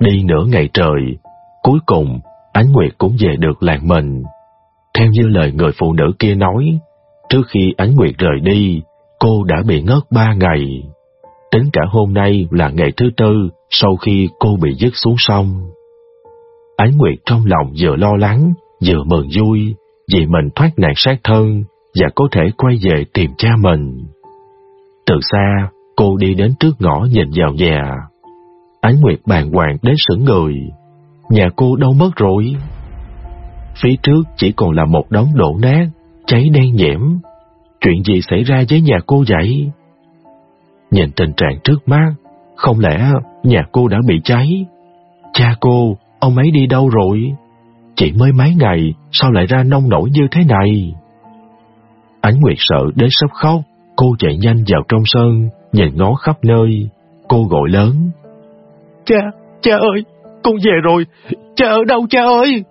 Đi nửa ngày trời, cuối cùng Ánh Nguyệt cũng về được làng mình. Theo như lời người phụ nữ kia nói, trước khi Ánh Nguyệt rời đi, cô đã bị ngất ba ngày. Tính cả hôm nay là ngày thứ tư sau khi cô bị dứt xuống sông. Ánh Nguyệt trong lòng vừa lo lắng, vừa mừng vui vì mình thoát nạn sát thân và có thể quay về tìm cha mình. Từ xa, cô đi đến trước ngõ nhìn vào nhà. Ánh Nguyệt bàng hoàng đến sững người. Nhà cô đâu mất rồi? Phía trước chỉ còn là một đống đổ nát, cháy đen nhẽm. Chuyện gì xảy ra với nhà cô vậy? Nhìn tình trạng trước mắt, không lẽ nhà cô đã bị cháy? Cha cô, ông ấy đi đâu rồi? Chỉ mới mấy ngày, sao lại ra nông nổi như thế này? Ánh Nguyệt sợ đến sắp khóc, cô chạy nhanh vào trong sân, nhìn ngó khắp nơi. Cô gọi lớn. Cha, cha ơi, con về rồi, cha ở đâu cha ơi?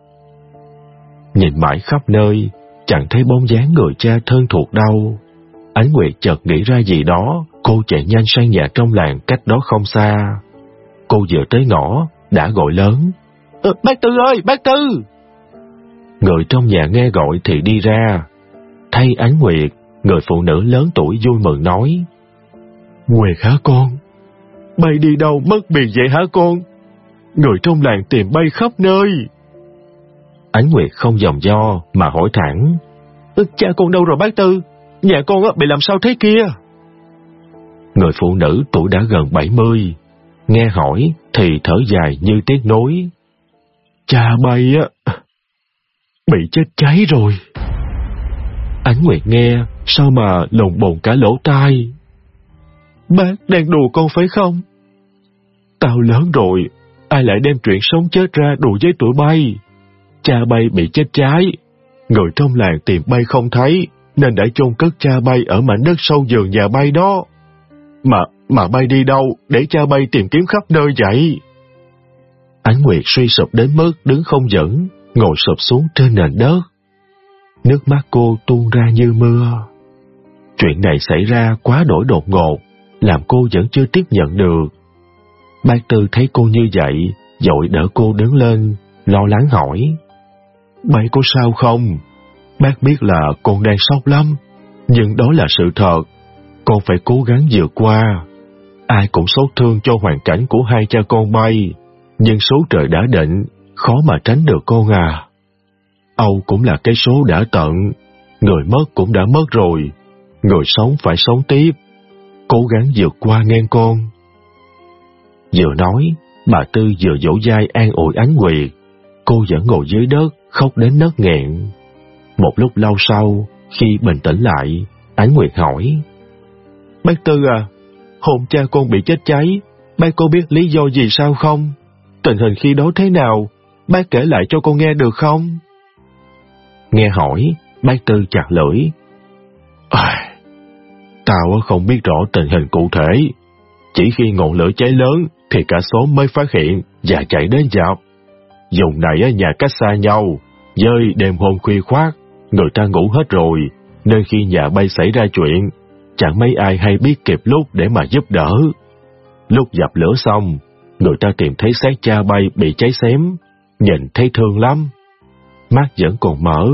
Nhìn mãi khắp nơi, chẳng thấy bóng dáng người cha thân thuộc đâu. Ánh Nguyệt chợt nghĩ ra gì đó, cô chạy nhanh sang nhà trong làng cách đó không xa. Cô vừa tới ngõ, đã gọi lớn. Ờ, bác Tư ơi, bác Tư! Người trong nhà nghe gọi thì đi ra. Thay Ánh Nguyệt, người phụ nữ lớn tuổi vui mừng nói. Nguyệt hả con? Bay đi đâu mất biệt vậy hả con? Người trong làng tìm bay khắp nơi. Ánh Nguyệt không dòng do mà hỏi thẳng. Cha con đâu rồi bác Tư? Nhà con bị làm sao thế kia? Người phụ nữ tuổi đã gần 70, nghe hỏi thì thở dài như tiếc nối. Cha bay á, bị chết cháy rồi. Ánh Nguyệt nghe, sao mà lồng bồn cả lỗ tai. Bác đang đùa con phải không? Tao lớn rồi, ai lại đem chuyện sống chết ra đùa với tụi bay? Cha bay bị chết cháy, người trong làng tìm bay không thấy, nên đã chôn cất cha bay ở mảnh đất sâu giường nhà bay đó. Mà, mà bay đi đâu để cha bay tìm kiếm khắp nơi vậy? Ánh Nguyệt suy sụp đến mức đứng không vững, ngồi sụp xuống trên nền đất. Nước mắt cô tuôn ra như mưa. Chuyện này xảy ra quá đổi đột ngột, làm cô vẫn chưa tiếp nhận được. Bác Tư thấy cô như vậy, dội đỡ cô đứng lên, lo lắng hỏi. Mày có sao không? Bác biết là con đang sốc lắm, nhưng đó là sự thật. Con phải cố gắng vượt qua. Ai cũng sốt thương cho hoàn cảnh của hai cha con bay, nhưng số trời đã định, khó mà tránh được con à. Âu cũng là cái số đã tận, người mất cũng đã mất rồi, người sống phải sống tiếp. Cố gắng vượt qua nghe con. Vừa nói, bà Tư vừa dỗ dai an ủi ánh nguyệt. Cô vẫn ngồi dưới đất, khóc đến nấc nghẹn. Một lúc lâu sau, khi bình tĩnh lại, ánh nguyệt hỏi. Bác Tư à, hôm cha con bị chết cháy, bác có biết lý do gì sao không? Tình hình khi đó thế nào? Bác kể lại cho con nghe được không? Nghe hỏi, bác Tư chặt lưỡi. À, tao không biết rõ tình hình cụ thể. Chỉ khi ngọn lửa cháy lớn thì cả xóm mới phát hiện và chạy đến dập. Dùng này ở nhà cách xa nhau, dơi đêm hôm khuya khoát, người ta ngủ hết rồi, nên khi nhà bay xảy ra chuyện, chẳng mấy ai hay biết kịp lúc để mà giúp đỡ. Lúc dập lửa xong, người ta tìm thấy xác cha bay bị cháy xém, nhìn thấy thương lắm. Mắt vẫn còn mở,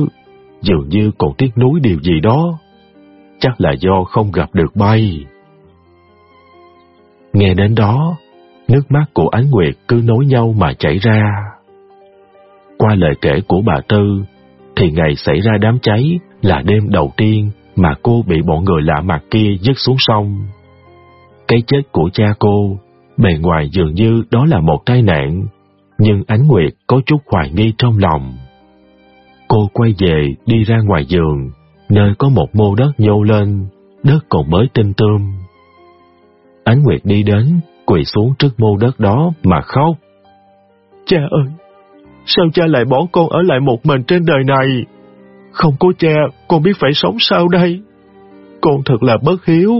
dường như còn tiếc nuối điều gì đó. Chắc là do không gặp được bay. Nghe đến đó, nước mắt của Ánh Nguyệt cứ nối nhau mà chảy ra. Qua lời kể của bà Tư, thì ngày xảy ra đám cháy là đêm đầu tiên mà cô bị bọn người lạ mặt kia dứt xuống sông. Cái chết của cha cô, bề ngoài dường như đó là một tai nạn, nhưng Ánh Nguyệt có chút hoài nghi trong lòng. Cô quay về đi ra ngoài giường, nơi có một mô đất nhô lên, đất còn mới tinh tươm. Ánh Nguyệt đi đến, quỳ xuống trước mô đất đó mà khóc. Cha ơi, sao cha lại bỏ con ở lại một mình trên đời này? Không có cha, con biết phải sống sao đây? Con thật là bất hiếu.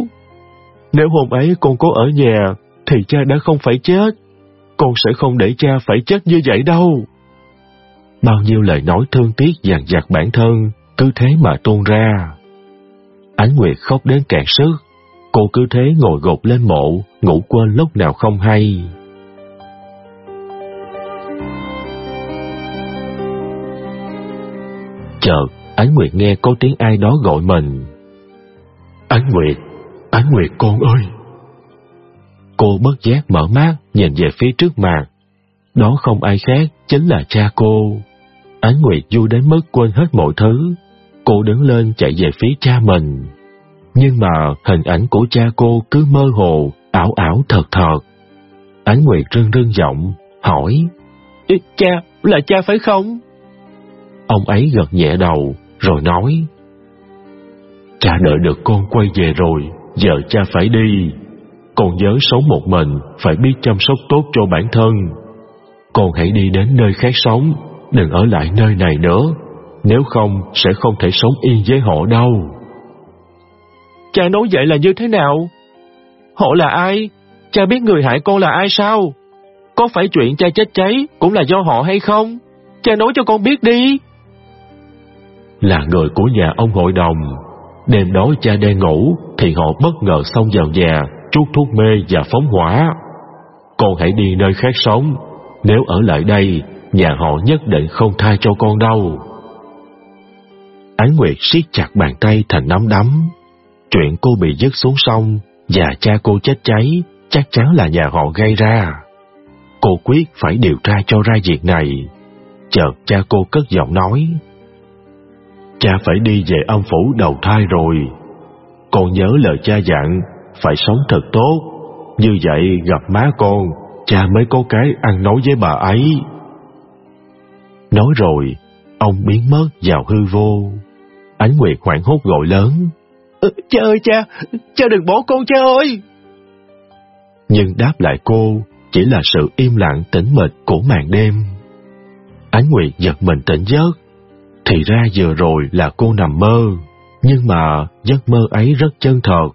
Nếu hôm ấy con có ở nhà, thì cha đã không phải chết. Con sẽ không để cha phải chết như vậy đâu. Bao nhiêu lời nói thương tiếc dằn vặt bản thân, cứ thế mà tuôn ra. Ánh Nguyệt khóc đến cạn sức, cô cứ thế ngồi gục lên mộ, ngủ quên lúc nào không hay. Chợt, Ánh Nguyệt nghe có tiếng ai đó gọi mình. Ánh Nguyệt, Ánh Nguyệt con ơi! Cô bất giác mở mắt, nhìn về phía trước mặt. Đó không ai khác, chính là cha cô. Ánh Nguyệt vui đến mức quên hết mọi thứ, Cô đứng lên chạy về phía cha mình. Nhưng mà hình ảnh của cha cô cứ mơ hồ, ảo ảo thật thật. Ánh Nguyệt rưng rưng giọng, hỏi. Cha, là cha phải không? Ông ấy gật nhẹ đầu, rồi nói. Cha đợi được con quay về rồi, giờ cha phải đi. Con nhớ sống một mình, phải biết chăm sóc tốt cho bản thân. Con hãy đi đến nơi khác sống, đừng ở lại nơi này nữa. Nếu không, sẽ không thể sống yên với họ đâu. Cha nói vậy là như thế nào? Họ là ai? Cha biết người hại con là ai sao? Có phải chuyện cha chết cháy cũng là do họ hay không? Cha nói cho con biết đi. Là người của nhà ông hội đồng. Đêm đó cha đang ngủ thì họ bất ngờ xông vào nhà, trút thuốc mê và phóng hỏa. Con hãy đi nơi khác sống. Nếu ở lại đây, nhà họ nhất định không tha cho con đâu ái Nguyệt siết chặt bàn tay thành nắm đấm. Chuyện cô bị dứt xuống sông và cha cô chết cháy chắc chắn là nhà họ gây ra. Cô quyết phải điều tra cho ra việc này. Chợt cha cô cất giọng nói. Cha phải đi về âm phủ đầu thai rồi. Con nhớ lời cha dặn, phải sống thật tốt. Như vậy gặp má con, cha mới có cái ăn nói với bà ấy. Nói rồi, ông biến mất vào hư vô. Ánh Nguyệt hoảng hốt gọi lớn. Ừ, cha ơi cha, cha đừng bỏ con cha ơi! Nhưng đáp lại cô chỉ là sự im lặng tĩnh mịch của màn đêm. Ánh Nguyệt giật mình tỉnh giấc. Thì ra vừa rồi là cô nằm mơ, nhưng mà giấc mơ ấy rất chân thật.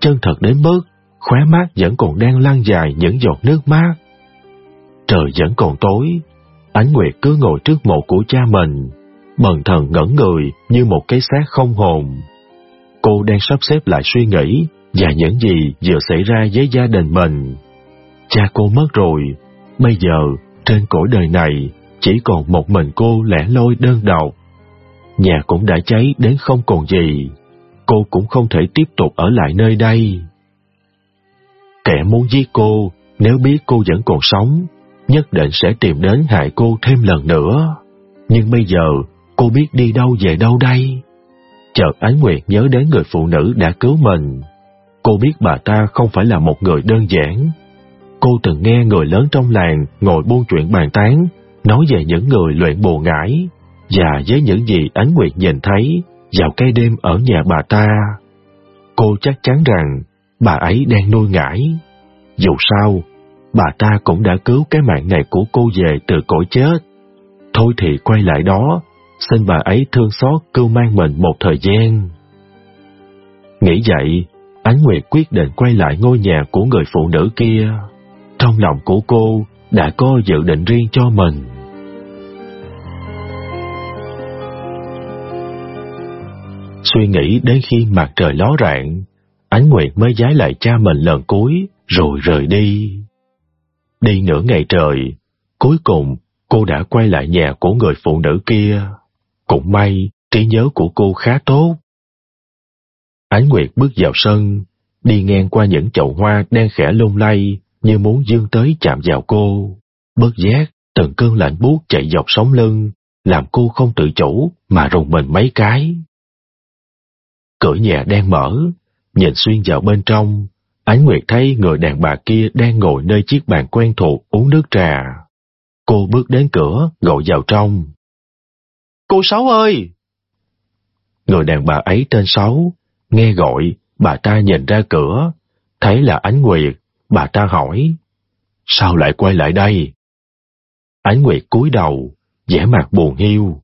Chân thật đến mức khóe mắt vẫn còn đang lăn dài những giọt nước mắt. Trời vẫn còn tối, Ánh Nguyệt cứ ngồi trước mộ của cha mình, bần thần ngẩn người như một cái xác không hồn. Cô đang sắp xếp lại suy nghĩ và những gì vừa xảy ra với gia đình mình. Cha cô mất rồi, bây giờ trên cõi đời này chỉ còn một mình cô lẻ loi đơn độc. Nhà cũng đã cháy đến không còn gì, cô cũng không thể tiếp tục ở lại nơi đây. Kẻ muốn giết cô, nếu biết cô vẫn còn sống, nhất định sẽ tìm đến hại cô thêm lần nữa. Nhưng bây giờ, cô biết đi đâu về đâu đây? Chợt Ánh Nguyệt nhớ đến người phụ nữ đã cứu mình. Cô biết bà ta không phải là một người đơn giản. Cô từng nghe người lớn trong làng ngồi buôn chuyện bàn tán, nói về những người luyện bùa ngải, và với những gì Ánh Nguyệt nhìn thấy vào cái đêm ở nhà bà ta. Cô chắc chắn rằng bà ấy đang nuôi ngải. Dù sao, bà ta cũng đã cứu cái mạng này của cô về từ cõi chết. Thôi thì quay lại đó, xin bà ấy thương xót cưu mang mình một thời gian. Nghĩ vậy, Ánh Nguyệt quyết định quay lại ngôi nhà của người phụ nữ kia. Trong lòng của cô đã có dự định riêng cho mình. Suy nghĩ đến khi mặt trời ló rạng, Ánh Nguyệt mới giái lại cha mình lần cuối, rồi rời đi. Đi nửa ngày trời, cuối cùng cô đã quay lại nhà của người phụ nữ kia. Cũng may, trí nhớ của cô khá tốt. Ánh Nguyệt bước vào sân, đi ngang qua những chậu hoa đang khẽ lung lay như muốn dương tới chạm vào cô. Bất giác, từng cơn lạnh buốt chạy dọc sống lưng, làm cô không tự chủ mà rùng mình mấy cái. Cửa nhà đang mở, nhìn xuyên vào bên trong, Ánh Nguyệt thấy người đàn bà kia đang ngồi nơi chiếc bàn quen thuộc uống nước trà. Cô bước đến cửa, gọi vào trong. Cô Sáu ơi! Người đàn bà ấy tên Sáu, nghe gọi, bà ta nhìn ra cửa, thấy là Ánh Nguyệt, bà ta hỏi. Sao lại quay lại đây? Ánh Nguyệt cúi đầu, vẻ mặt buồn hiu.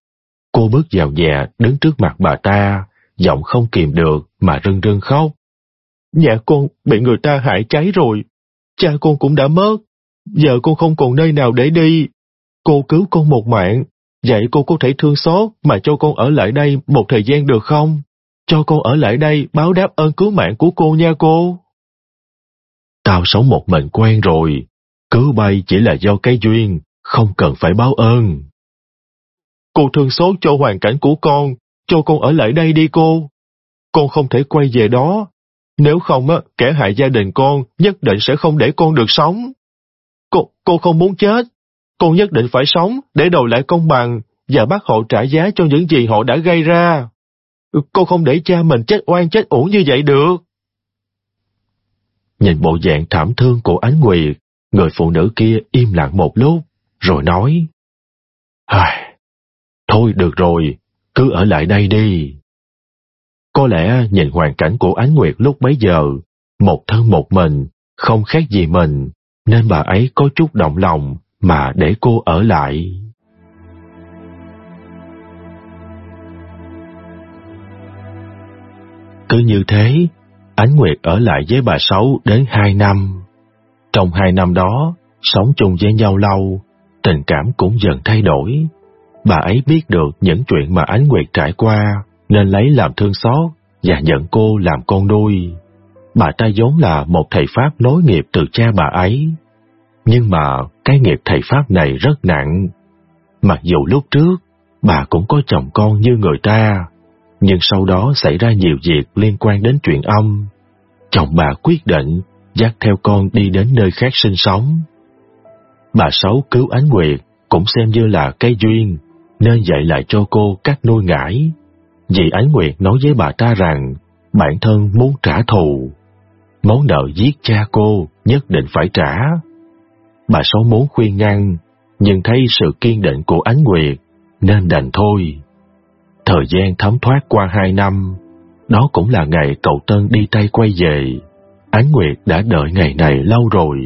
Cô bước vào nhà, đứng trước mặt bà ta, giọng không kìm được mà rưng rưng khóc. Nhà con bị người ta hại cháy rồi. Cha con cũng đã mất. Giờ con không còn nơi nào để đi. Cô cứu con một mạng. Vậy cô có thể thương xót mà cho con ở lại đây một thời gian được không? Cho con ở lại đây báo đáp ơn cứu mạng của cô nha cô. Tao sống một mình quen rồi. Cứu bay chỉ là do cái duyên, không cần phải báo ơn. cô thương xót cho hoàn cảnh của con, cho con ở lại đây đi cô. Con không thể quay về đó. Nếu không, á, kẻ hại gia đình con nhất định sẽ không để con được sống. Cô, cô không muốn chết. Con nhất định phải sống để đòi lại công bằng và bắt họ trả giá cho những gì họ đã gây ra. Cô không để cha mình chết oan chết uổng như vậy được. Nhìn bộ dạng thảm thương của Ánh Nguyệt, người phụ nữ kia im lặng một lúc, rồi nói. Hài, thôi được rồi, cứ ở lại đây đi. Có lẽ nhìn hoàn cảnh của Ánh Nguyệt lúc bấy giờ, một thân một mình, không khác gì mình, nên bà ấy có chút động lòng mà để cô ở lại. Cứ như thế, Ánh Nguyệt ở lại với bà Sáu đến hai năm. Trong hai năm đó, sống chung với nhau lâu, tình cảm cũng dần thay đổi. Bà ấy biết được những chuyện mà Ánh Nguyệt trải qua, nên lấy làm thương xót và nhận cô làm con nuôi. Bà ta vốn là một thầy Pháp nối nghiệp từ cha bà ấy. Nhưng mà cái nghiệp thầy Pháp này rất nặng. Mặc dù lúc trước, bà cũng có chồng con như người ta, nhưng sau đó xảy ra nhiều việc liên quan đến chuyện âm. Chồng bà quyết định dắt theo con đi đến nơi khác sinh sống. Bà Sáu cứu Ánh Nguyệt cũng xem như là cái duyên, nên dạy lại cho cô cách nuôi ngải. Vì Ánh Nguyệt nói với bà ta rằng bản thân muốn trả thù. Món nợ giết cha cô nhất định phải trả. Bà Sáu muốn khuyên ngăn, nhưng thấy sự kiên định của Ánh Nguyệt nên đành thôi. Thời gian thấm thoát qua hai năm, đó cũng là ngày cậu Tân đi tay quay về. Ánh Nguyệt đã đợi ngày này lâu rồi.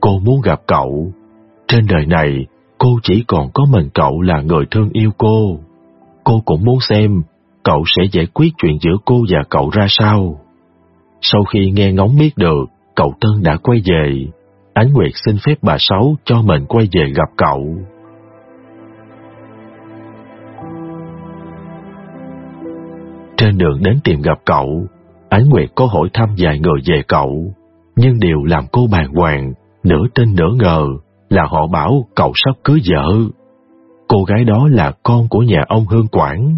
Cô muốn gặp cậu. Trên đời này, cô chỉ còn có mình cậu là người thương yêu cô. Cô cũng muốn xem cậu sẽ giải quyết chuyện giữa cô và cậu ra sao. Sau khi nghe ngóng biết được cậu Tân đã quay về, Ánh Nguyệt xin phép bà Sáu cho mình quay về gặp cậu. Trên đường đến tìm gặp cậu, Ánh Nguyệt có hỏi thăm vài người về cậu, nhưng điều làm cô bàng hoàng, nửa tin nửa ngờ là họ bảo cậu sắp cưới vợ. Cô gái đó là con của nhà ông Hương Quảng.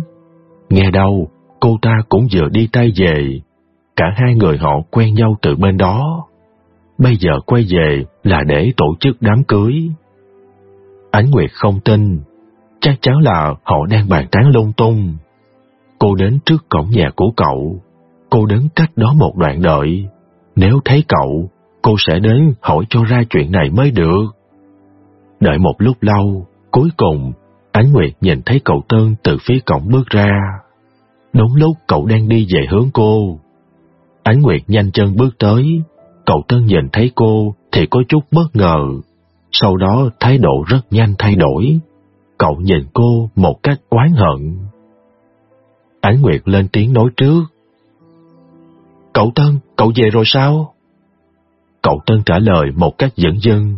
Nghe đâu, cô ta cũng vừa đi tay về, cả hai người họ quen nhau từ bên đó. Bây giờ quay về là để tổ chức đám cưới. Ánh Nguyệt không tin, chắc chắn là họ đang bàn tán lung tung. Cô đến trước cổng nhà của cậu. Cô đứng cách đó một đoạn đợi. Nếu thấy cậu, cô sẽ đến hỏi cho ra chuyện này mới được. Đợi một lúc lâu, cuối cùng, Ánh Nguyệt nhìn thấy cậu Tân từ phía cổng bước ra. Đúng lúc cậu đang đi về hướng cô. Ánh Nguyệt nhanh chân bước tới. Cậu Tân nhìn thấy cô thì có chút bất ngờ. Sau đó thái độ rất nhanh thay đổi. Cậu nhìn cô một cách oán hận. Ánh Nguyệt lên tiếng nói trước. Cậu Tân, cậu về rồi sao? Cậu Tân trả lời một cách dẫn dưng.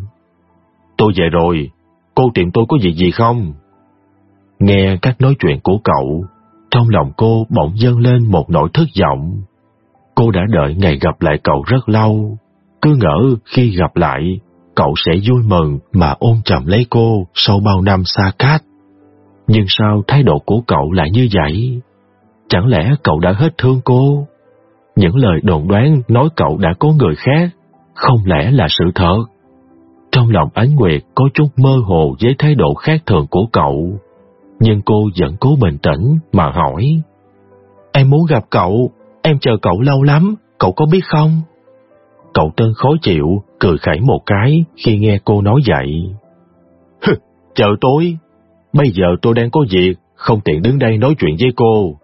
Tôi về rồi, cô tìm tôi có việc gì không? Nghe cách nói chuyện của cậu, trong lòng cô bỗng dâng lên một nỗi thất vọng. Cô đã đợi ngày gặp lại cậu rất lâu, cứ ngỡ khi gặp lại, cậu sẽ vui mừng mà ôm chầm lấy cô sau bao năm xa cách. Nhưng sao thái độ của cậu lại như vậy? Chẳng lẽ cậu đã hết thương cô? Những lời đồn đoán nói cậu đã có người khác, không lẽ là sự thật? Trong lòng Ánh Nguyệt có chút mơ hồ với thái độ khác thường của cậu, nhưng cô vẫn cố bình tĩnh mà hỏi. Em muốn gặp cậu, em chờ cậu lâu lắm, cậu có biết không? Cậu Tân khó chịu, cười khẩy một cái khi nghe cô nói vậy. chờ tôi, bây giờ tôi đang có việc, không tiện đứng đây nói chuyện với cô.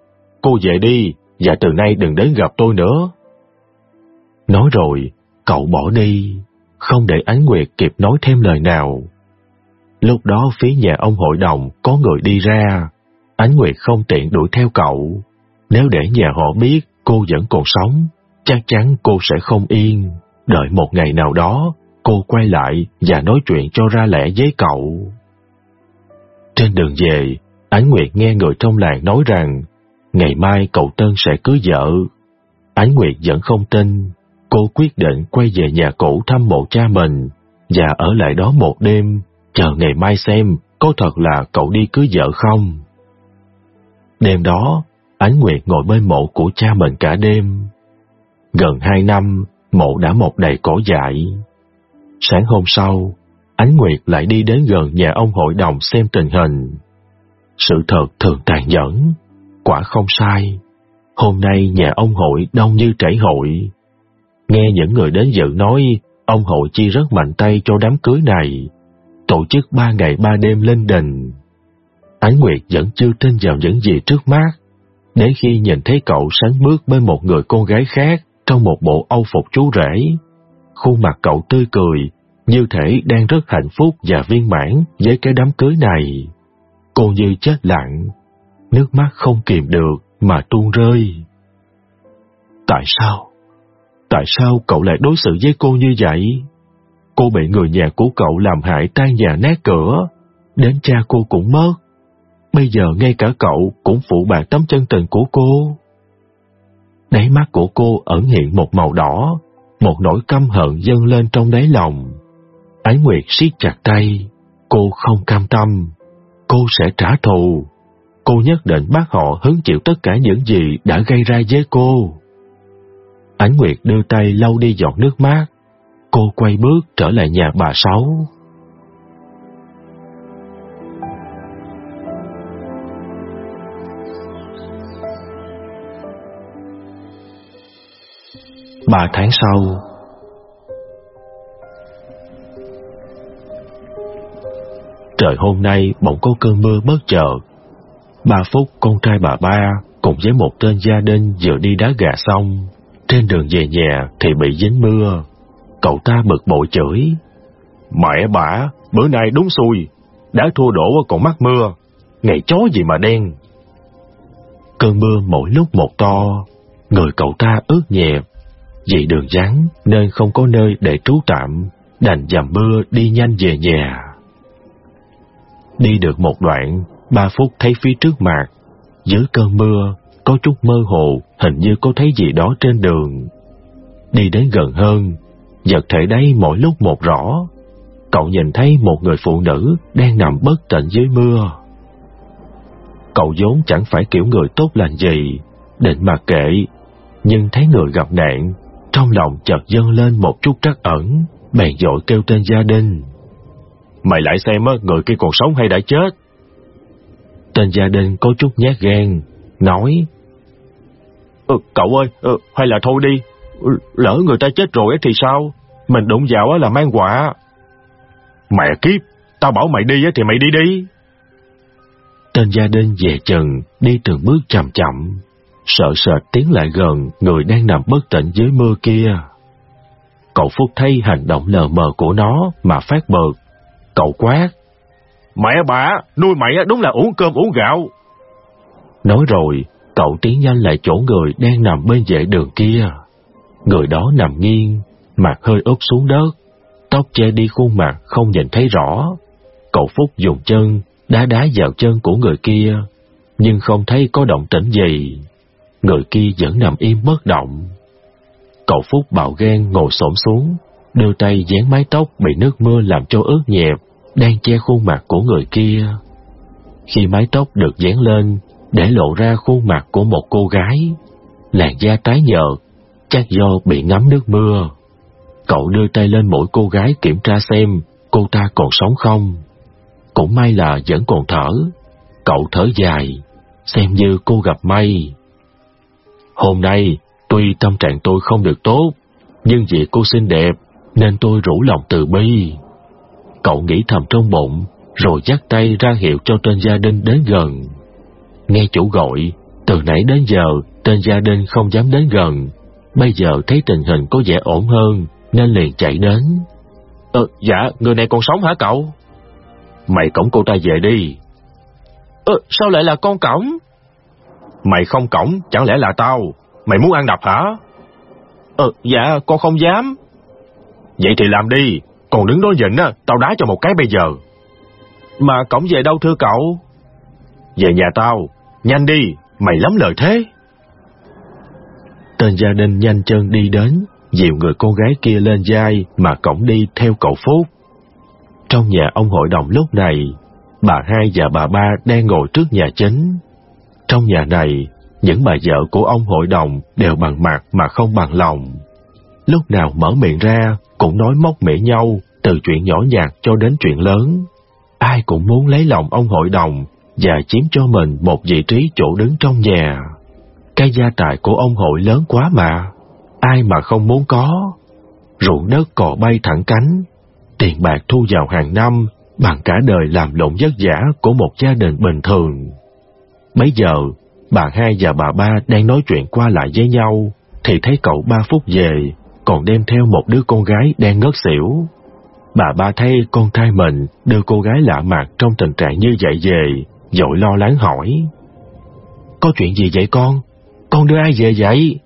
Cô về đi, và từ nay đừng đến gặp tôi nữa. Nói rồi, cậu bỏ đi, không để Ánh Nguyệt kịp nói thêm lời nào. Lúc đó phía nhà ông hội đồng có người đi ra, Ánh Nguyệt không tiện đuổi theo cậu. Nếu để nhà họ biết cô vẫn còn sống, chắc chắn cô sẽ không yên. Đợi một ngày nào đó, cô quay lại và nói chuyện cho ra lẽ với cậu. Trên đường về, Ánh Nguyệt nghe người trong làng nói rằng ngày mai cậu Tân sẽ cưới vợ. Ánh Nguyệt vẫn không tin, cô quyết định quay về nhà cũ thăm mộ cha mình và ở lại đó một đêm, chờ ngày mai xem có thật là cậu đi cưới vợ không? Đêm đó, Ánh Nguyệt ngồi bên mộ của cha mình cả đêm. Gần hai năm, mộ đã mọc đầy cỏ dại. Sáng hôm sau, Ánh Nguyệt lại đi đến gần nhà ông hội đồng xem tình hình. Sự thật thường tàn nhẫn, quả không sai. Hôm nay nhà ông hội đông như trảy hội. Nghe những người đến dự nói, ông hội chi rất mạnh tay cho đám cưới này, tổ chức ba ngày ba đêm lên đình. Ánh Nguyệt vẫn chưa tin vào những gì trước mắt, đến khi nhìn thấy cậu sánh bước bên một người con gái khác trong một bộ âu phục chú rể. Khuôn mặt cậu tươi cười, như thể đang rất hạnh phúc và viên mãn với cái đám cưới này. Cô như chết lặng, nước mắt không kìm được mà tuôn rơi. Tại sao? Tại sao cậu lại đối xử với cô như vậy? Cô bị người nhà của cậu làm hại tan nhà nát cửa, đến cha cô cũng mất. Bây giờ ngay cả cậu cũng phụ bạc tấm chân tình của cô. Đáy mắt của cô ẩn hiện một màu đỏ, một nỗi căm hận dâng lên trong đáy lòng. Ái Nguyệt siết chặt tay, cô không cam tâm, cô sẽ trả thù. Cô nhất định bắt họ hứng chịu tất cả những gì đã gây ra với cô. Ánh Nguyệt đưa tay lau đi giọt nước mắt. Cô quay bước trở lại nhà bà Sáu. Ba tháng sau Trời hôm nay bỗng có cơn mưa bất chợt. Ba Phúc, con trai bà ba, cùng với một tên gia đình vừa đi đá gà xong. Trên đường về nhà thì bị dính mưa. Cậu ta bực bội chửi. Mẹ bả, bữa nay đúng xui. Đã thua đổ còn mắc mưa. Ngày chó gì mà đen. Cơn mưa mỗi lúc một to. Người cậu ta ướt nhẹp. Vì đường vắng nên không có nơi để trú tạm. Đành dầm mưa đi nhanh về nhà. Đi được một đoạn, ba phút thấy phía trước mặt. Dưới cơn mưa, có chút mơ hồ, hình như có thấy gì đó trên đường. Đi đến gần hơn, vật thể đấy mỗi lúc một rõ. Cậu nhìn thấy một người phụ nữ đang nằm bất tỉnh dưới mưa. Cậu vốn chẳng phải kiểu người tốt lành gì, định mặc kệ, nhưng thấy người gặp nạn, trong lòng chợt dâng lên một chút trắc ẩn, bèn dội kêu tên gia đình. Mày lại xem người kia còn sống hay đã chết? Tên gia đình có chút nhát gan, nói ừ, Cậu ơi, ừ, hay là thôi đi, lỡ người ta chết rồi thì sao? Mình đụng vào là mang quả. Mẹ kiếp, tao bảo mày đi thì mày đi đi. Tên gia đình về chừng, đi từng bước chậm chậm, sợ sệt tiến lại gần người đang nằm bất tỉnh dưới mưa kia. Cậu Phúc thấy hành động lờ mờ của nó mà phát bợt. Cậu quát. Mẹ bà, nuôi mày đúng là uống cơm uống gạo. Nói rồi, cậu tiến nhanh lại chỗ người đang nằm bên vệ đường kia. Người đó nằm nghiêng, mặt hơi úp xuống đất, tóc che đi khuôn mặt không nhìn thấy rõ. Cậu Phúc dùng chân, đá đá vào chân của người kia, nhưng không thấy có động tĩnh gì. Người kia vẫn nằm im bất động. Cậu Phúc bạo gan ngồi xổm xuống, đưa tay dán mái tóc bị nước mưa làm cho ướt nhẹp, đang che khuôn mặt của người kia. Khi mái tóc được dán lên, để lộ ra khuôn mặt của một cô gái, làn da tái nhợt, chắc do bị ngắm nước mưa. Cậu đưa tay lên mũi cô gái kiểm tra xem cô ta còn sống không. Cũng may là vẫn còn thở. Cậu thở dài, xem như cô gặp may. Hôm nay, tuy tâm trạng tôi không được tốt, nhưng vì cô xinh đẹp nên tôi rủ lòng từ bi. Cậu nghĩ thầm trong bụng, rồi dắt tay ra hiệu cho tên gia đình đến gần. Nghe chủ gọi, từ nãy đến giờ tên gia đình không dám đến gần. Bây giờ thấy tình hình có vẻ ổn hơn, nên liền chạy đến. Ờ, dạ, người này còn sống hả cậu? Mày cổng cô ta về đi. Ờ, sao lại là con cổng? Mày không cổng, chẳng lẽ là tao? Mày muốn ăn đập hả? Ờ, dạ, con không dám. Vậy thì làm đi, còn đứng đó nhìn á, tao đá cho một cái bây giờ. Mà cổng về đâu thưa cậu? Về nhà tao, nhanh đi, mày lắm lời thế. Tên gia đình nhanh chân đi đến, dìu người con gái kia lên vai mà cổng đi theo cậu Phúc. Trong nhà ông hội đồng lúc này, bà hai và bà ba đang ngồi trước nhà chính. Trong nhà này, những bà vợ của ông hội đồng đều bằng mặt mà không bằng lòng. Lúc nào mở miệng ra cũng nói móc mẻ nhau từ chuyện nhỏ nhặt cho đến chuyện lớn. Ai cũng muốn lấy lòng ông hội đồng và chiếm cho mình một vị trí chỗ đứng trong nhà. Cái gia tài của ông hội lớn quá mà, ai mà không muốn có. Ruộng đất cò bay thẳng cánh, tiền bạc thu vào hàng năm bằng cả đời làm lộn vất vả của một gia đình bình thường. Mấy giờ, bà hai và bà ba đang nói chuyện qua lại với nhau, thì thấy cậu ba phút về, còn đem theo một đứa con gái đang ngất xỉu. Bà ba thấy con trai mình đưa cô gái lạ mặt trong tình trạng như vậy về, dội lo lắng hỏi. Có chuyện gì vậy con? Con đưa ai về vậy?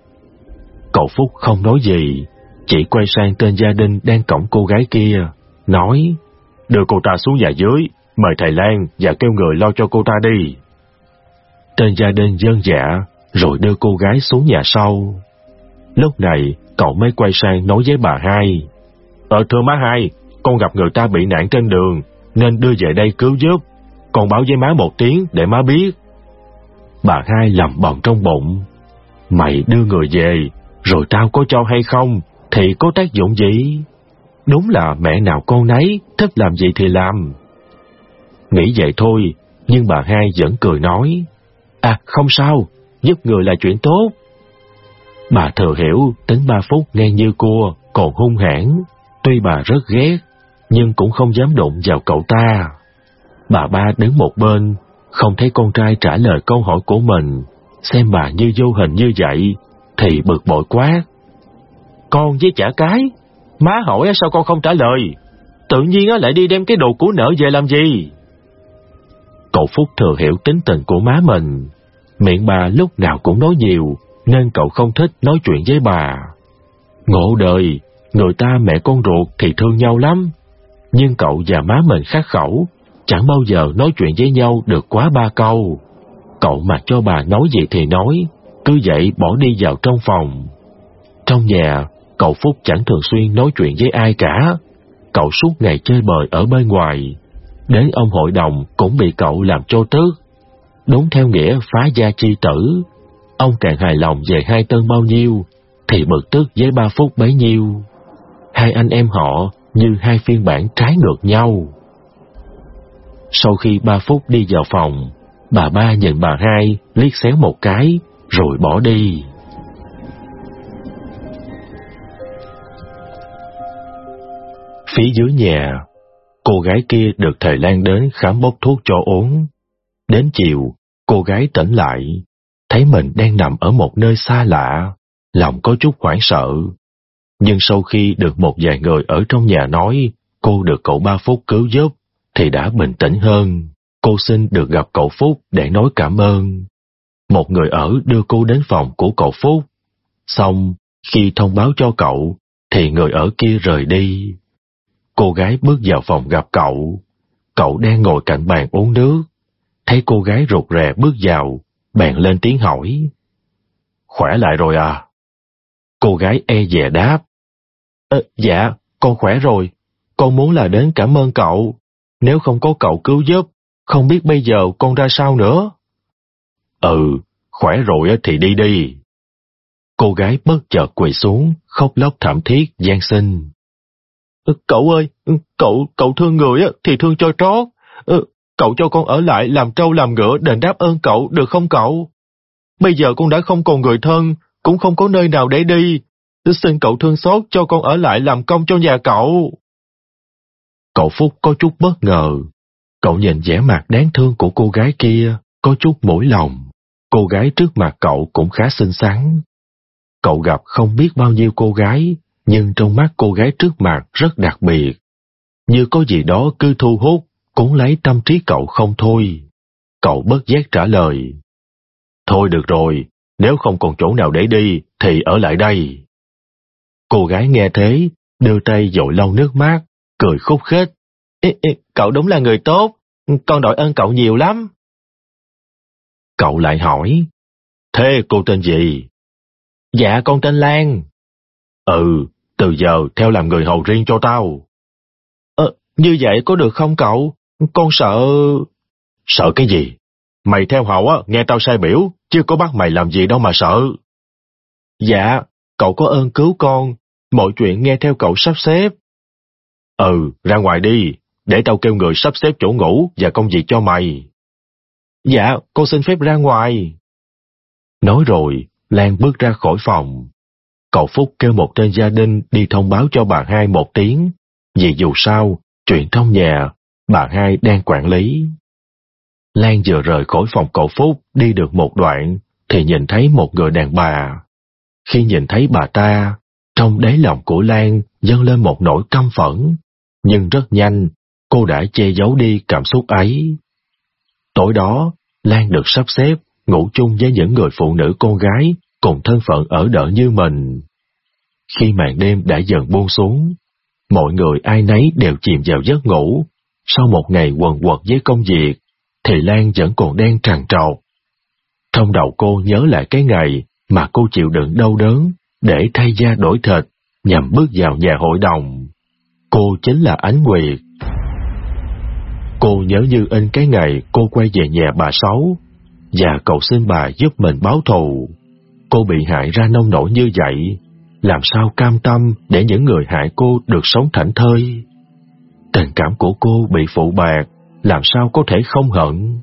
Cậu Phúc không nói gì, chỉ quay sang tên gia đình đang cổng cô gái kia, nói Đưa cô ta xuống nhà dưới, mời thầy Lan và kêu người lo cho cô ta đi. Tên gia đình dân dạ, rồi đưa cô gái xuống nhà sau. Lúc này, cậu mới quay sang nói với bà hai. Ờ thưa má hai, con gặp người ta bị nạn trên đường, nên đưa về đây cứu giúp. Con báo với má một tiếng để má biết. Bà hai lầm bầm trong bụng. Mày đưa người về, rồi tao có cho hay không, thì có tác dụng gì? Đúng là mẹ nào con nấy, thích làm gì thì làm. Nghĩ vậy thôi, nhưng bà hai vẫn cười nói. À, không sao, giúp người là chuyện tốt. Bà thừa hiểu tính ba phút nghe như cua, còn hung hãn. Tuy bà rất ghét, nhưng cũng không dám đụng vào cậu ta. Bà ba đứng một bên, không thấy con trai trả lời câu hỏi của mình, xem bà như vô hình như vậy, thì bực bội quá. Con với chả cái, má hỏi sao con không trả lời, tự nhiên lại đi đem cái đồ của nợ về làm gì? Cậu Phúc thừa hiểu tính tình của má mình, miệng bà lúc nào cũng nói nhiều, nên cậu không thích nói chuyện với bà. Ngộ đời, người ta mẹ con ruột thì thương nhau lắm, nhưng cậu và má mình khắc khẩu, chẳng bao giờ nói chuyện với nhau được quá ba câu. Cậu mặc cho bà nói gì thì nói, cứ vậy bỏ đi vào trong phòng. Trong nhà, cậu Phúc chẳng thường xuyên nói chuyện với ai cả. Cậu suốt ngày chơi bời ở bên ngoài. Đến ông hội đồng cũng bị cậu làm cho tức. Đúng theo nghĩa phá gia chi tử. Ông càng hài lòng về hai tân bao nhiêu, thì bực tức với ba phút bấy nhiêu. Hai anh em họ như hai phiên bản trái ngược nhau. Sau khi ba phút đi vào phòng, bà ba nhìn bà hai liếc xéo một cái, rồi bỏ đi. Phía dưới nhà, cô gái kia được thầy Lan đến khám bốc thuốc cho uống. Đến chiều, cô gái tỉnh lại, thấy mình đang nằm ở một nơi xa lạ, lòng có chút hoảng sợ. Nhưng sau khi được một vài người ở trong nhà nói cô được cậu ba Phúc cứu giúp, thì đã bình tĩnh hơn. Cô xin được gặp cậu Phúc để nói cảm ơn. Một người ở đưa cô đến phòng của cậu Phúc. Xong, khi thông báo cho cậu, thì người ở kia rời đi. Cô gái bước vào phòng gặp cậu. Cậu đang ngồi cạnh bàn uống nước. Thấy cô gái rụt rè bước vào, bèn lên tiếng hỏi. Khỏe lại rồi à? Cô gái e dè đáp. Ờ, dạ, con khỏe rồi. Con muốn là đến cảm ơn cậu. Nếu không có cậu cứu giúp, không biết bây giờ con ra sao nữa. Ừ, khỏe rồi thì đi đi. Cô gái bất chợt quỳ xuống, khóc lóc thảm thiết, gian sinh. Ừ, cậu ơi, ừ, cậu cậu thương người thì thương cho trót. Ừ, cậu cho con ở lại làm trâu làm ngựa đền đáp ơn cậu được không cậu? Bây giờ con đã không còn người thân, cũng không có nơi nào để đi. Xin cậu thương xót cho con ở lại làm công cho nhà cậu. Cậu Phúc có chút bất ngờ. Cậu nhìn vẻ mặt đáng thương của cô gái kia, có chút mũi lòng. Cô gái trước mặt cậu cũng khá xinh xắn. Cậu gặp không biết bao nhiêu cô gái, nhưng trong mắt cô gái trước mặt rất đặc biệt. Như có gì đó cứ thu hút, cuốn lấy tâm trí cậu không thôi. Cậu bất giác trả lời. Thôi được rồi, nếu không còn chỗ nào để đi, thì ở lại đây. Cô gái nghe thế, đưa tay dội lau nước mắt, cười khúc khích. Ê, ê, cậu đúng là người tốt, con đội ơn cậu nhiều lắm. Cậu lại hỏi, thế cô tên gì? Dạ con tên Lan. Ừ, từ giờ theo làm người hầu riêng cho tao. Ờ, như vậy có được không cậu? Con sợ... Sợ cái gì? Mày theo hậu á, nghe tao sai biểu, chứ có bắt mày làm gì đâu mà sợ. Dạ, cậu có ơn cứu con, mọi chuyện nghe theo cậu sắp xếp. Ừ, ra ngoài đi, để tao kêu người sắp xếp chỗ ngủ và công việc cho mày. Dạ, con xin phép ra ngoài. Nói rồi, Lan bước ra khỏi phòng. Cậu Phúc kêu một tên gia đình đi thông báo cho bà hai một tiếng, vì dù sao, chuyện trong nhà, bà hai đang quản lý. Lan vừa rời khỏi phòng cậu Phúc đi được một đoạn, thì nhìn thấy một người đàn bà. Khi nhìn thấy bà ta, trong đáy lòng của Lan dâng lên một nỗi căm phẫn, nhưng rất nhanh, cô đã che giấu đi cảm xúc ấy. Tối đó, Lan được sắp xếp ngủ chung với những người phụ nữ con gái cùng thân phận ở đỡ như mình. Khi màn đêm đã dần buông xuống, mọi người ai nấy đều chìm vào giấc ngủ. Sau một ngày quần quật với công việc, thì Lan vẫn còn đang tràn trọc. Trong đầu cô nhớ lại cái ngày mà cô chịu đựng đau đớn để thay da đổi thịt nhằm bước vào nhà hội đồng. Cô chính là Ánh Nguyệt. Cô nhớ như in cái ngày cô quay về nhà bà Sáu và cầu xin bà giúp mình báo thù. Cô bị hại ra nông nổi như vậy, làm sao cam tâm để những người hại cô được sống thảnh thơi? Tình cảm của cô bị phụ bạc, làm sao có thể không hận?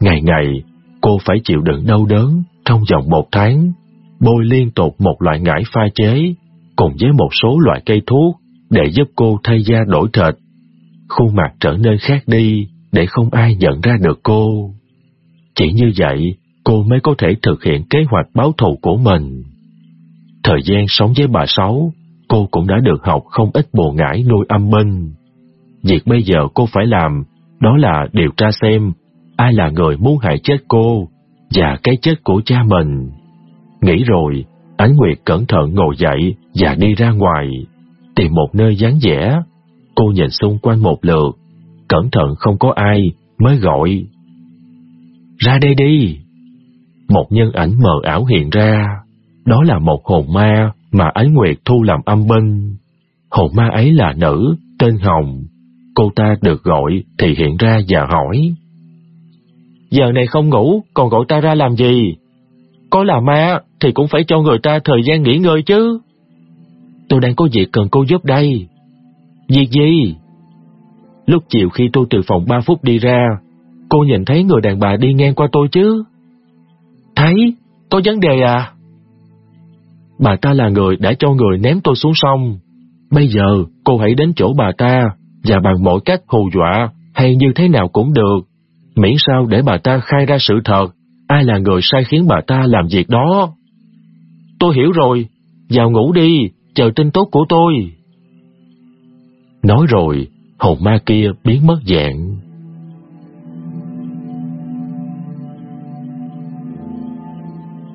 Ngày ngày, cô phải chịu đựng đau đớn trong vòng một tháng, bôi liên tục một loại ngải pha chế, cùng với một số loại cây thuốc để giúp cô thay da đổi thịt. Khuôn mặt trở nên khác đi để không ai nhận ra được cô. Chỉ như vậy, cô mới có thể thực hiện kế hoạch báo thù của mình. Thời gian sống với bà Sáu, cô cũng đã được học không ít bồ ngải nuôi âm binh. Việc bây giờ cô phải làm, đó là điều tra xem ai là người muốn hại chết cô và cái chết của cha mình. Nghĩ rồi, Ánh Nguyệt cẩn thận ngồi dậy và đi ra ngoài, tìm một nơi vắng vẻ. Cô nhìn xung quanh một lượt, cẩn thận không có ai, mới gọi. Ra đây đi! Một nhân ảnh mờ ảo hiện ra, đó là một hồn ma mà Ánh Nguyệt thu làm âm binh. Hồn ma ấy là nữ, tên Hồng. Cô ta được gọi thì hiện ra và hỏi. Giờ này không ngủ, còn gọi ta ra làm gì? Có là ma thì cũng phải cho người ta thời gian nghỉ ngơi chứ. Tôi đang có việc cần cô giúp đây. Việc gì? Lúc chiều khi tôi từ phòng 3 phút đi ra, cô nhìn thấy người đàn bà đi ngang qua tôi chứ? Thấy, có vấn đề à? Bà ta là người đã cho người ném tôi xuống sông. Bây giờ cô hãy đến chỗ bà ta và bằng mọi cách hù dọa hay như thế nào cũng được. Miễn sao để bà ta khai ra sự thật, ai là người sai khiến bà ta làm việc đó. Tôi hiểu rồi, vào ngủ đi, chờ tin tốt của tôi. Nói rồi, hồn ma kia biến mất dạng.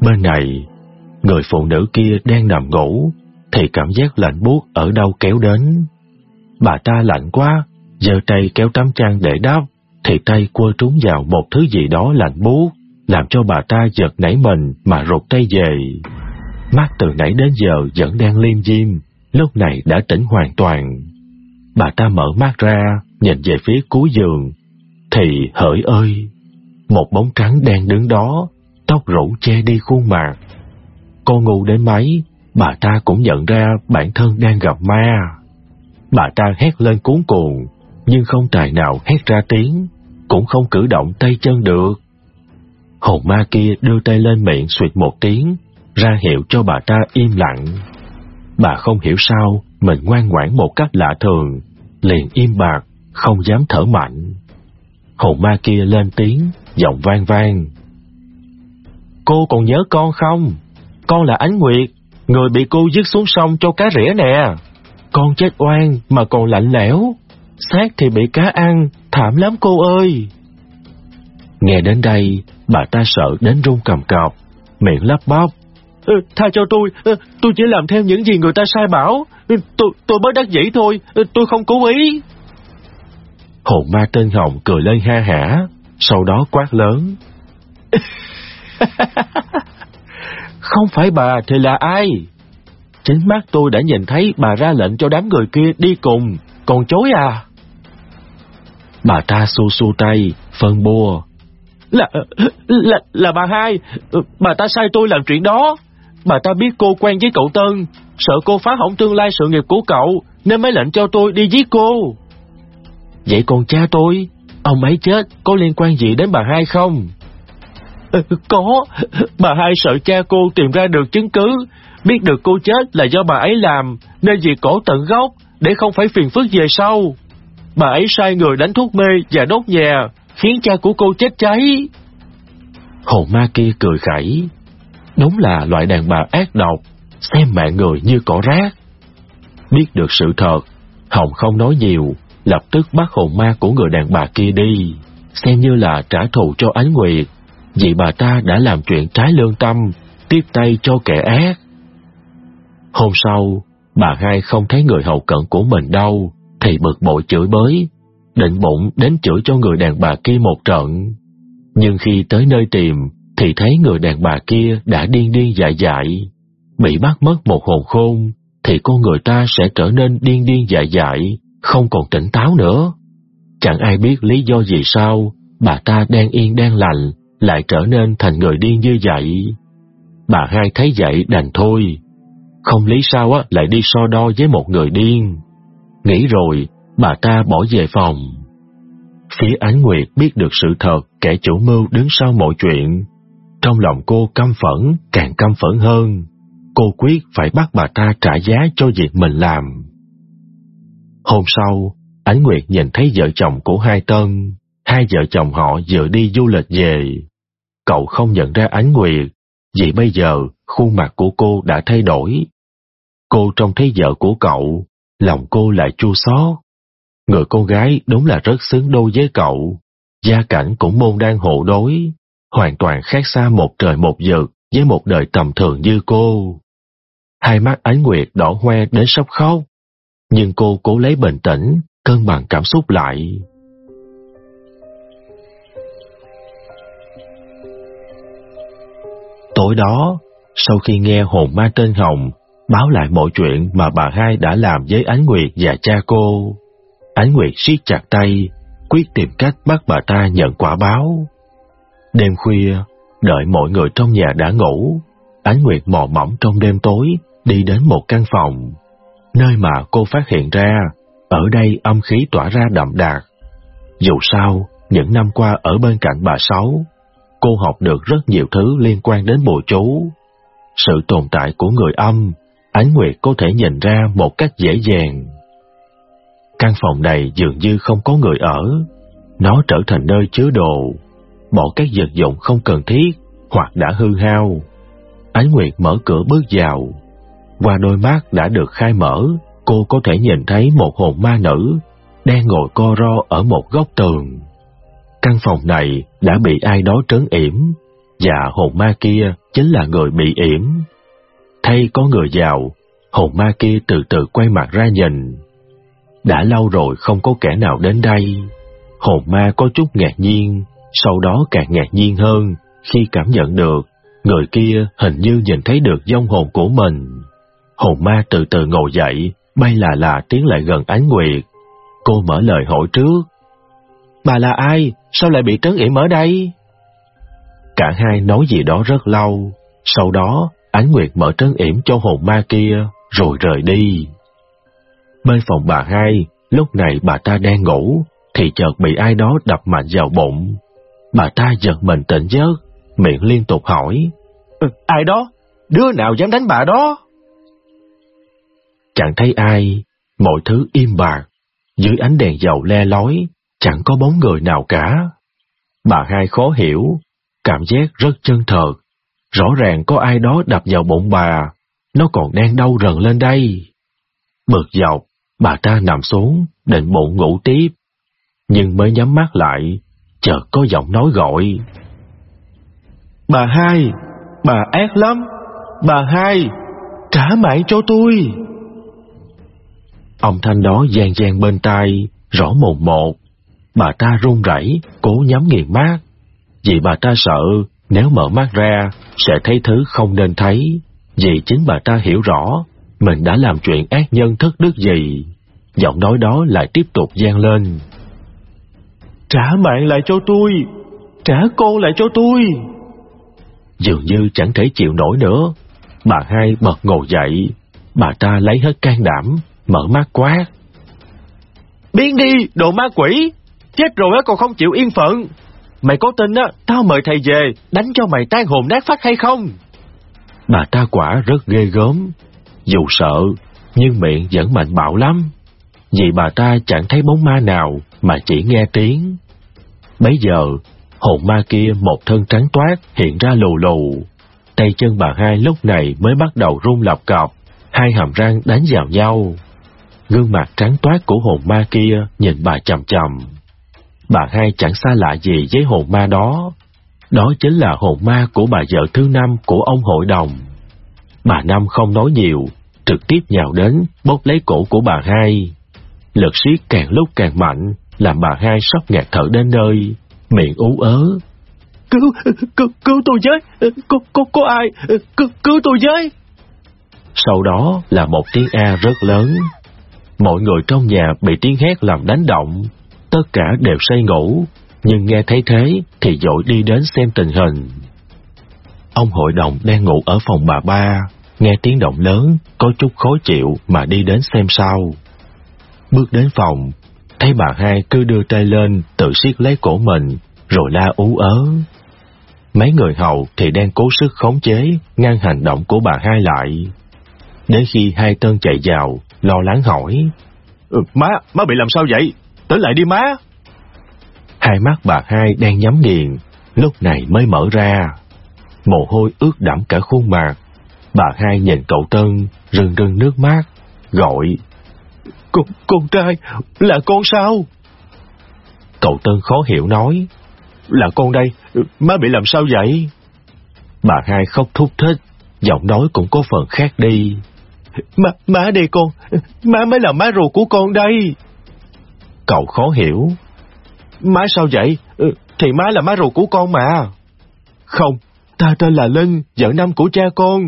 Bên này, người phụ nữ kia đang nằm ngủ, thì cảm giác lạnh buốt ở đâu kéo đến. Bà ta lạnh quá, giơ tay kéo tấm chăn để đắp, thì tay quơ trúng vào một thứ gì đó lạnh buốt, làm cho bà ta giật nảy mình mà rụt tay về. Mắt từ nãy đến giờ vẫn đang liêm diêm, lúc này đã tỉnh hoàn toàn. Bà ta mở mắt ra, nhìn về phía cuối giường, thì hỡi ơi! Một bóng trắng đang đứng đó, tóc rủ che đi khuôn mặt. Cô ngu đến mấy, bà ta cũng nhận ra bản thân đang gặp ma. Bà ta hét lên cuốn cuồng, nhưng không tài nào hét ra tiếng, cũng không cử động tay chân được. Hồn ma kia đưa tay lên miệng suyệt một tiếng, ra hiệu cho bà ta im lặng. Bà không hiểu sao mình ngoan ngoãn một cách lạ thường, liền im bạc, không dám thở mạnh. Hồn ma kia lên tiếng, giọng vang vang. Cô còn nhớ con không? Con là Ánh Nguyệt, người bị cô dứt xuống sông cho cá rỉa nè. Con chết oan mà còn lạnh lẽo, xác thì bị cá ăn, thảm lắm cô ơi. Nghe đến đây, bà ta sợ đến run cầm cọp, miệng lắp bắp. Ừ, tha cho tôi, ừ, tôi chỉ làm theo những gì người ta sai bảo. Ừ, tôi tôi bất đắc dĩ thôi, tôi không cố ý. Hồn ma tên Hồng cười lên ha hả, sau đó quát lớn. không phải bà thì là ai? Chính mắt tôi đã nhìn thấy bà ra lệnh cho đám người kia đi cùng, còn chối à? Bà ta xô xô tay, phân bùa. Là, là, là bà hai, bà ta sai tôi làm chuyện đó. Bà ta biết cô quen với cậu Tân, sợ cô phá hỏng tương lai sự nghiệp của cậu, nên mới lệnh cho tôi đi giết cô. Vậy còn cha tôi, ông ấy chết có liên quan gì đến bà hai không? Có, bà hai sợ cha cô tìm ra được chứng cứ, biết được cô chết là do bà ấy làm, nên diệt cổ tận gốc, để không phải phiền phức về sau. Bà ấy sai người đánh thuốc mê và đốt nhà, khiến cha của cô chết cháy. Hồn ma kia cười khẩy. Đúng là loại đàn bà ác độc, xem mạng người như cỏ rác. Biết được sự thật, Hồng không nói nhiều, lập tức bắt hồn ma của người đàn bà kia đi, xem như là trả thù cho Ánh Nguyệt, vì bà ta đã làm chuyện trái lương tâm, tiếp tay cho kẻ ác. Hôm sau, bà hai không thấy người hậu cận của mình đâu, thì bực bội chửi bới, định bụng đến chửi cho người đàn bà kia một trận. Nhưng khi tới nơi tìm, thì thấy người đàn bà kia đã điên điên dại dại. Bị bắt mất một hồn khôn, thì con người ta sẽ trở nên điên điên dại dại, không còn tỉnh táo nữa. Chẳng ai biết lý do gì sao, bà ta đang yên đang lành, lại trở nên thành người điên như vậy. Bà hai thấy vậy đành thôi. Không lý sao á lại đi so đo với một người điên. Nghĩ rồi, bà ta bỏ về phòng. Phía Ánh Nguyệt biết được sự thật kẻ chủ mưu đứng sau mọi chuyện. Trong lòng cô căm phẫn, càng căm phẫn hơn. Cô quyết phải bắt bà ta trả giá cho việc mình làm. Hôm sau, Ánh Nguyệt nhìn thấy vợ chồng của hai Tân. Hai vợ chồng họ vừa đi du lịch về. Cậu không nhận ra Ánh Nguyệt, vì bây giờ khuôn mặt của cô đã thay đổi. Cô trông thấy vợ của cậu, lòng cô lại chua xót. Người cô gái đúng là rất xứng đôi với cậu, gia cảnh cũng môn đang hộ đối, hoàn toàn khác xa một trời một vực với một đời tầm thường như cô. Hai mắt ánh nguyệt đỏ hoe đến sắp khóc, nhưng cô cố lấy bình tĩnh, cân bằng cảm xúc lại. Tối đó, sau khi nghe hồn ma tên Hồng báo lại mọi chuyện mà bà hai đã làm với Ánh Nguyệt và cha cô. Ánh Nguyệt siết chặt tay, quyết tìm cách bắt bà ta nhận quả báo. Đêm khuya, đợi mọi người trong nhà đã ngủ, Ánh Nguyệt mò mẫm trong đêm tối đi đến một căn phòng, nơi mà cô phát hiện ra ở đây âm khí tỏa ra đậm đà. Dù sao, những năm qua ở bên cạnh bà Sáu, cô học được rất nhiều thứ liên quan đến bùa chú. Sự tồn tại của người âm Ánh Nguyệt có thể nhìn ra một cách dễ dàng. Căn phòng này dường như không có người ở, nó trở thành nơi chứa đồ, bỏ các vật dụng không cần thiết hoặc đã hư hao. Ánh Nguyệt mở cửa bước vào, qua đôi mắt đã được khai mở, cô có thể nhìn thấy một hồn ma nữ đang ngồi co ro ở một góc tường. Căn phòng này đã bị ai đó trấn yểm, và hồn ma kia chính là người bị yểm. Thay có người vào, hồn ma kia từ từ quay mặt ra nhìn. Đã lâu rồi không có kẻ nào đến đây. Hồn ma có chút ngạc nhiên, sau đó càng ngạc nhiên hơn khi cảm nhận được người kia hình như nhìn thấy được dông hồn của mình. Hồn ma từ từ ngồi dậy, bay là là tiến lại gần ánh nguyệt. Cô mở lời hỏi trước. Bà là ai? Sao lại bị trấn yểm ở đây? Cả hai nói gì đó rất lâu, sau đó Ánh Nguyệt mở trấn yểm cho hồn ma kia, rồi rời đi. Bên phòng bà hai, lúc này bà ta đang ngủ, thì chợt bị ai đó đập mạnh vào bụng. Bà ta giật mình tỉnh giấc, miệng liên tục hỏi. Ừ, ai đó? Đứa nào dám đánh bà đó? Chẳng thấy ai, mọi thứ im bạc, dưới ánh đèn dầu le lói, chẳng có bóng người nào cả. Bà hai khó hiểu, cảm giác rất chân thật, Rõ ràng có ai đó đập vào bụng bà, nó còn đang đau rần lên đây. Bực dọc, bà ta nằm xuống, định bụng ngủ tiếp. Nhưng mới nhắm mắt lại, chợt có giọng nói gọi. Bà hai, bà ác lắm, bà hai, trả mạng cho tôi. Ông thanh đó gian gian bên tai, rõ mồn một. Bà ta run rẩy, cố nhắm nghiền mắt, vì bà ta sợ nếu mở mắt ra, sẽ thấy thứ không nên thấy, vì chính bà ta hiểu rõ mình đã làm chuyện ác nhân thất đức gì. Giọng nói đó lại tiếp tục gian lên. Trả mạng lại cho tôi! Trả con lại cho tôi! Dường như chẳng thể chịu nổi nữa. Bà hai bật ngồi dậy. Bà ta lấy hết can đảm, mở mắt quát. Biến đi, đồ ma quỷ! Chết rồi á còn không chịu yên phận! Mày có tin á, tao mời thầy về, đánh cho mày tan hồn nát phát hay không? Bà ta quả rất ghê gớm. Dù sợ, nhưng miệng vẫn mạnh bạo lắm. Vì bà ta chẳng thấy bóng ma nào, mà chỉ nghe tiếng. Bấy giờ, hồn ma kia một thân trắng toát hiện ra lù lù. Tay chân bà hai lúc này mới bắt đầu run lập cọp, hai hàm răng đánh vào nhau. Gương mặt trắng toát của hồn ma kia nhìn bà chầm chầm. Bà hai chẳng xa lạ gì với hồn ma đó. Đó chính là hồn ma của bà vợ thứ năm của ông hội đồng. Bà Năm không nói nhiều, trực tiếp nhào đến, bóp lấy cổ của bà hai. Lực siết càng lúc càng mạnh, làm bà hai sắp ngạt thở đến nơi, miệng ú ớ. Cứu, cứu, cứu tôi với, có, có, có ai, cứu, cứu tôi với. Sau đó là một tiếng A rất lớn. Mọi người trong nhà bị tiếng hét làm đánh động, tất cả đều say ngủ, nhưng nghe thấy thế thì dội đi đến xem tình hình. Ông hội đồng đang ngủ ở phòng bà ba, nghe tiếng động lớn, có chút khó chịu mà đi đến xem sau. Bước đến phòng, thấy bà hai cứ đưa tay lên tự siết lấy cổ mình, rồi la ú ớ. Mấy người hầu thì đang cố sức khống chế, ngăn hành động của bà hai lại. Đến khi hai tân chạy vào, lo lắng hỏi. Ừ, má, má bị làm sao vậy? Tới lại đi má! Hai mắt bà hai đang nhắm nghiền, lúc này mới mở ra. Mồ hôi ướt đẫm cả khuôn mặt. Bà hai nhìn cậu Tân, rưng rưng nước mắt, gọi. Con, con trai, là con sao? Cậu Tân khó hiểu nói. Là con đây, má bị làm sao vậy? Bà hai khóc thúc thích, giọng nói cũng có phần khác đi. Má, má đây con, má mới là má ruột của con đây. Cậu khó hiểu. Má sao vậy? Ừ, thì má là má ruột của con mà. Không, ta tên là Linh, vợ năm của cha con.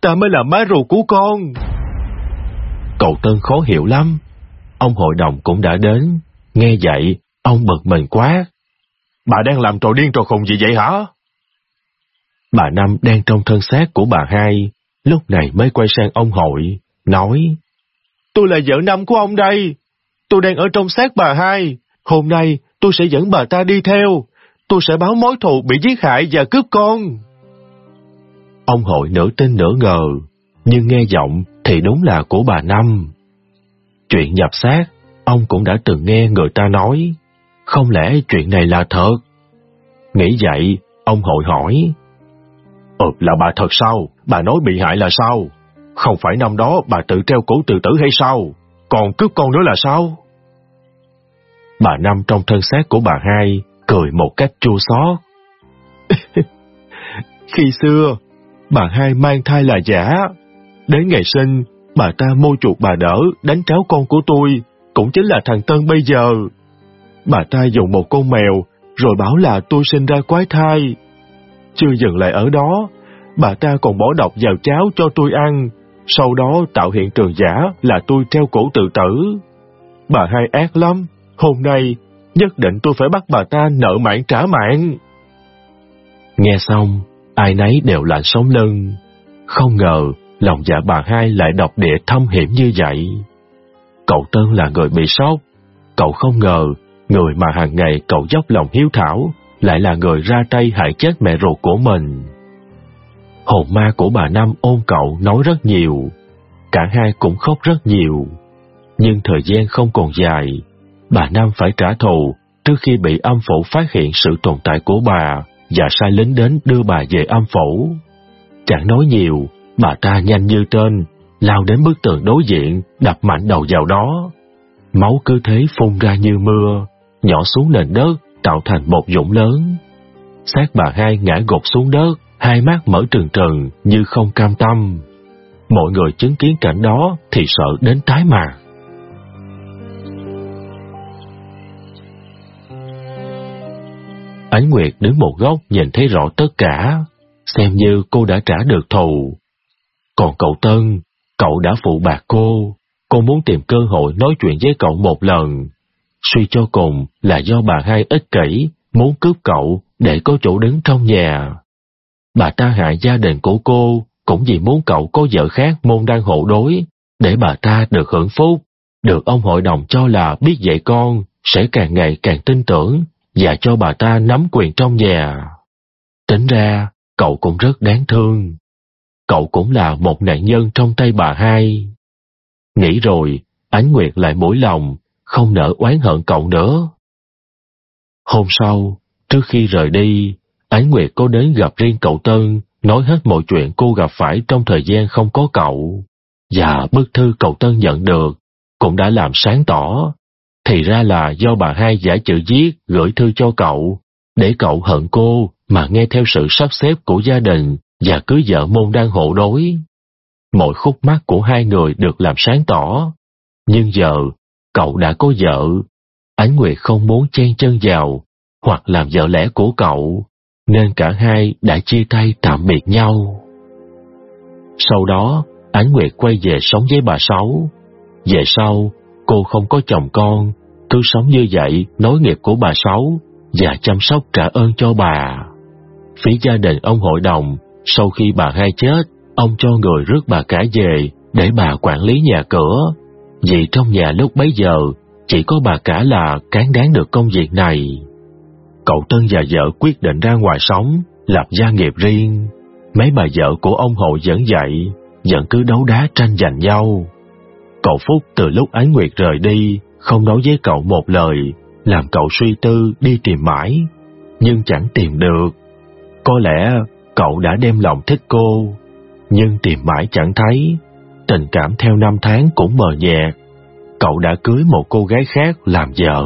Ta mới là má ruột của con. Cậu Tân khó hiểu lắm. Ông hội đồng cũng đã đến. Nghe vậy, ông bực mình quá. Bà đang làm trò điên trò khùng gì vậy hả? Bà Năm đang trong thân xác của bà hai, lúc này mới quay sang ông hội, nói Tôi là vợ năm của ông đây, tôi đang ở trong xác bà hai, hôm nay tôi sẽ dẫn bà ta đi theo, tôi sẽ báo mối thù bị giết hại và cướp con. Ông hội nửa tin nửa ngờ, nhưng nghe giọng thì đúng là của bà Năm. Chuyện nhập xác, ông cũng đã từng nghe người ta nói, không lẽ chuyện này là thật? Nghĩ vậy, ông hội hỏi. Ừ, là bà thật sao? Bà nói bị hại là sao? Không phải năm đó bà tự treo cổ tự tử hay sao? Còn cướp con nữa là sao? Bà Năm trong thân xác của bà hai cười một cách chua xót. Khi xưa, bà hai mang thai là giả. Đến ngày sinh, bà ta mô chuột bà đỡ đánh tráo con của tôi, cũng chính là thằng Tân bây giờ. Bà ta dùng một con mèo, rồi bảo là tôi sinh ra quái thai. Chưa dừng lại ở đó, bà ta còn bỏ độc vào cháo cho tôi ăn, sau đó tạo hiện trường giả là tôi treo cổ tự tử. Bà hai ác lắm, hôm nay nhất định tôi phải bắt bà ta nợ mạng trả mạng. Nghe xong, ai nấy đều lạnh sống lưng. Không ngờ, lòng dạ bà hai lại độc địa thâm hiểm như vậy. Cậu Tân là người bị sốc. Cậu không ngờ, người mà hàng ngày cậu dốc lòng hiếu thảo, lại là người ra tay hại chết mẹ ruột của mình. Hồn ma của bà Năm ôm cậu nói rất nhiều, cả hai cũng khóc rất nhiều. Nhưng thời gian không còn dài, bà Nam phải trả thù trước khi bị âm phủ phát hiện sự tồn tại của bà và sai lính đến đưa bà về âm phủ. Chẳng nói nhiều, bà ta nhanh như tên, lao đến bức tường đối diện, đập mạnh đầu vào đó. Máu cứ thế phun ra như mưa, nhỏ xuống nền đất, tạo thành một dũng lớn. Xác bà hai ngã gục xuống đất, hai mắt mở trừng trừng như không cam tâm. Mọi người chứng kiến cảnh đó thì sợ đến tái mặt. Ánh Nguyệt đứng một góc nhìn thấy rõ tất cả, xem như cô đã trả được thù. Còn cậu Tân, cậu đã phụ bạc cô, cô muốn tìm cơ hội nói chuyện với cậu một lần. suy cho cùng là do bà hai ích kỷ, muốn cướp cậu để có chỗ đứng trong nhà. Bà ta hại gia đình của cô cũng vì muốn cậu có vợ khác môn đang hộ đối, để bà ta được hưởng phúc, được ông hội đồng cho là biết dạy con sẽ càng ngày càng tin tưởng và cho bà ta nắm quyền trong nhà. Tính ra, cậu cũng rất đáng thương. Cậu cũng là một nạn nhân trong tay bà hai. Nghĩ rồi, Ánh Nguyệt lại mũi lòng, không nỡ oán hận cậu nữa. Hôm sau, trước khi rời đi, Ánh Nguyệt có đến gặp riêng cậu Tân, nói hết mọi chuyện cô gặp phải trong thời gian không có cậu. Và bức thư cậu Tân nhận được cũng đã làm sáng tỏ. Thì ra là do bà hai giả chữ viết gửi thư cho cậu, để cậu hận cô mà nghe theo sự sắp xếp của gia đình và cưới vợ môn đang hộ đối. Mọi khúc mắc của hai người được làm sáng tỏ. Nhưng giờ, cậu đã có vợ. Ánh Nguyệt không muốn chen chân vào, hoặc làm vợ lẽ của cậu, nên cả hai đã chia tay tạm biệt nhau. Sau đó, Ánh Nguyệt quay về sống với bà Sáu. Về sau, cô không có chồng con, cứ sống như vậy nối nghiệp của bà Sáu và chăm sóc trả ơn cho bà. Phía gia đình ông hội đồng, sau khi bà hai chết, ông cho người rước bà cả về để bà quản lý nhà cửa. Vì trong nhà lúc bấy giờ, chỉ có bà cả là cán đáng được công việc này. Cậu Tân và vợ quyết định ra ngoài sống, lập gia nghiệp riêng. Mấy bà vợ của ông hội dẫn dạy, vẫn cứ đấu đá tranh giành nhau. Cậu Phúc từ lúc Ánh Nguyệt rời đi, không nói với cậu một lời, làm cậu suy tư đi tìm mãi, nhưng chẳng tìm được. Có lẽ cậu đã đem lòng thích cô, nhưng tìm mãi chẳng thấy. Tình cảm theo năm tháng cũng mờ nhạt. Cậu đã cưới một cô gái khác làm vợ.